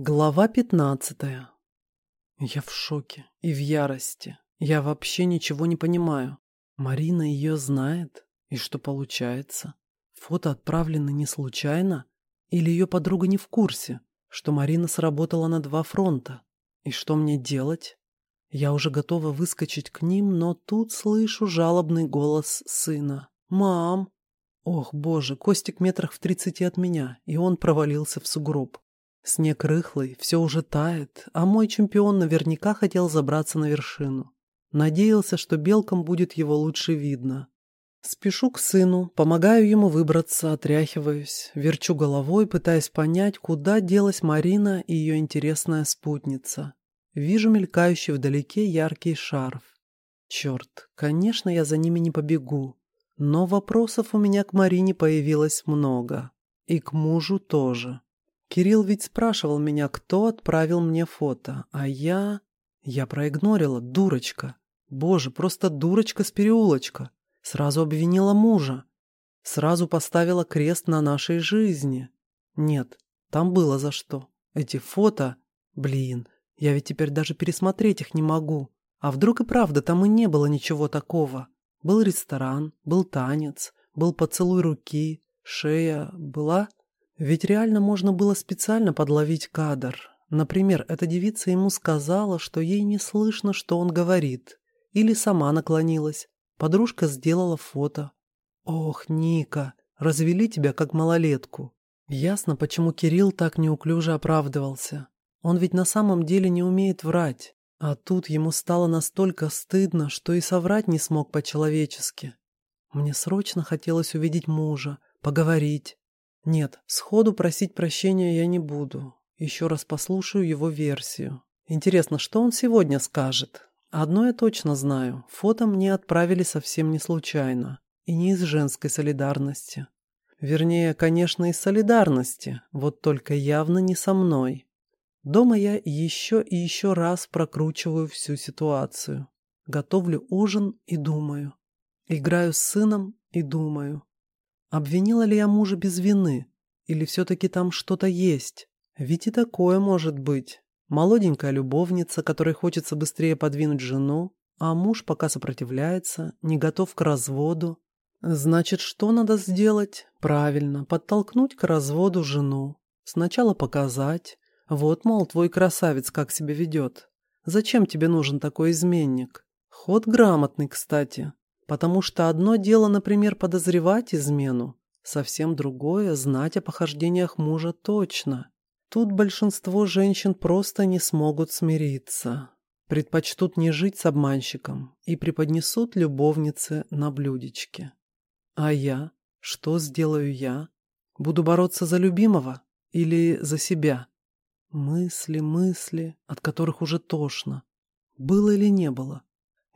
Глава пятнадцатая. Я в шоке и в ярости. Я вообще ничего не понимаю. Марина ее знает? И что получается? Фото отправлены не случайно? Или ее подруга не в курсе, что Марина сработала на два фронта? И что мне делать? Я уже готова выскочить к ним, но тут слышу жалобный голос сына. «Мам!» Ох, боже, Костик метрах в тридцати от меня, и он провалился в сугроб. Снег рыхлый, все уже тает, а мой чемпион наверняка хотел забраться на вершину. Надеялся, что белкам будет его лучше видно. Спешу к сыну, помогаю ему выбраться, отряхиваюсь, верчу головой, пытаясь понять, куда делась Марина и ее интересная спутница. Вижу мелькающий вдалеке яркий шарф. Черт, конечно, я за ними не побегу. Но вопросов у меня к Марине появилось много. И к мужу тоже. Кирилл ведь спрашивал меня, кто отправил мне фото, а я... Я проигнорила, дурочка. Боже, просто дурочка с переулочка. Сразу обвинила мужа. Сразу поставила крест на нашей жизни. Нет, там было за что. Эти фото... Блин, я ведь теперь даже пересмотреть их не могу. А вдруг и правда там и не было ничего такого? Был ресторан, был танец, был поцелуй руки, шея, была... Ведь реально можно было специально подловить кадр. Например, эта девица ему сказала, что ей не слышно, что он говорит. Или сама наклонилась. Подружка сделала фото. Ох, Ника, развели тебя как малолетку. Ясно, почему Кирилл так неуклюже оправдывался. Он ведь на самом деле не умеет врать. А тут ему стало настолько стыдно, что и соврать не смог по-человечески. Мне срочно хотелось увидеть мужа, поговорить, нет, сходу просить прощения я не буду. Еще раз послушаю его версию. Интересно, что он сегодня скажет? Одно я точно знаю. Фото мне отправили совсем не случайно. И не из женской солидарности. Вернее, конечно, из солидарности. Вот только явно не со мной. Дома я еще и еще раз прокручиваю всю ситуацию. Готовлю ужин и думаю. Играю с сыном и думаю. Обвинила ли я мужа без вины? Или все-таки там что-то есть? Ведь и такое может быть. Молоденькая любовница, которой хочется быстрее подвинуть жену, а муж пока сопротивляется, не готов к разводу. Значит, что надо сделать? Правильно, подтолкнуть к разводу жену. Сначала показать. Вот, мол, твой красавец как себя ведет. Зачем тебе нужен такой изменник? Ход грамотный, кстати. Потому что одно дело, например, подозревать измену, совсем другое – знать о похождениях мужа точно. Тут большинство женщин просто не смогут смириться. Предпочтут не жить с обманщиком и преподнесут любовнице на блюдечке. А я? Что сделаю я? Буду бороться за любимого или за себя? Мысли, мысли, от которых уже тошно. Было или не было?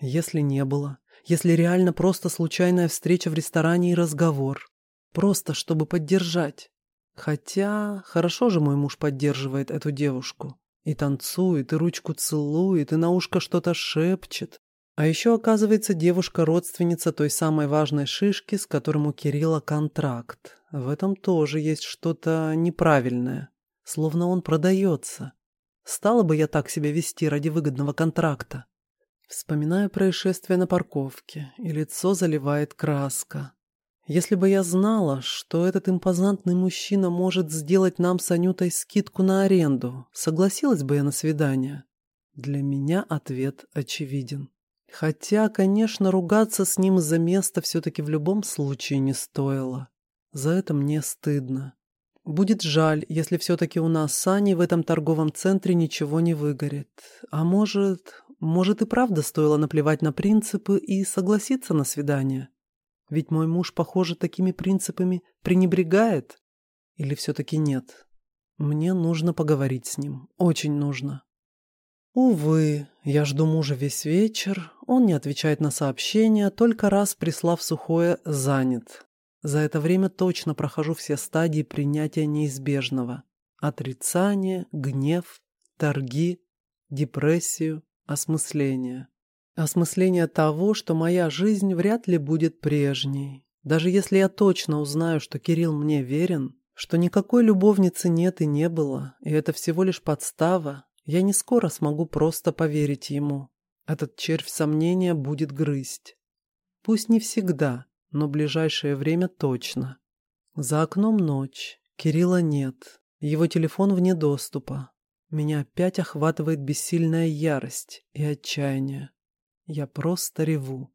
Если не было, если реально просто случайная встреча в ресторане и разговор. Просто, чтобы поддержать. Хотя, хорошо же мой муж поддерживает эту девушку. И танцует, и ручку целует, и на ушко что-то шепчет. А еще, оказывается, девушка родственница той самой важной шишки, с которым у Кирилла контракт. В этом тоже есть что-то неправильное. Словно он продается. Стала бы я так себя вести ради выгодного контракта? Вспоминаю происшествие на парковке, и лицо заливает краска. Если бы я знала, что этот импозантный мужчина может сделать нам с Анютой скидку на аренду, согласилась бы я на свидание? Для меня ответ очевиден. Хотя, конечно, ругаться с ним за место все-таки в любом случае не стоило. За это мне стыдно. Будет жаль, если все-таки у нас с Аней в этом торговом центре ничего не выгорит. А может, может и правда стоило наплевать на принципы и согласиться на свидание? Ведь мой муж, похоже, такими принципами пренебрегает. Или все-таки нет? Мне нужно поговорить с ним. Очень нужно. Увы, я жду мужа весь вечер. Он не отвечает на сообщения, только раз прислав сухое «занят». За это время точно прохожу все стадии принятия неизбежного. Отрицание, гнев, торги, депрессию, осмысление. Осмысление того, что моя жизнь вряд ли будет прежней. Даже если я точно узнаю, что Кирилл мне верен, что никакой любовницы нет и не было, и это всего лишь подстава, я не скоро смогу просто поверить ему. Этот червь сомнения будет грызть. Пусть не всегда, но ближайшее время точно. За окном ночь. Кирилла нет. Его телефон вне доступа. Меня опять охватывает бессильная ярость и отчаяние. Я просто реву.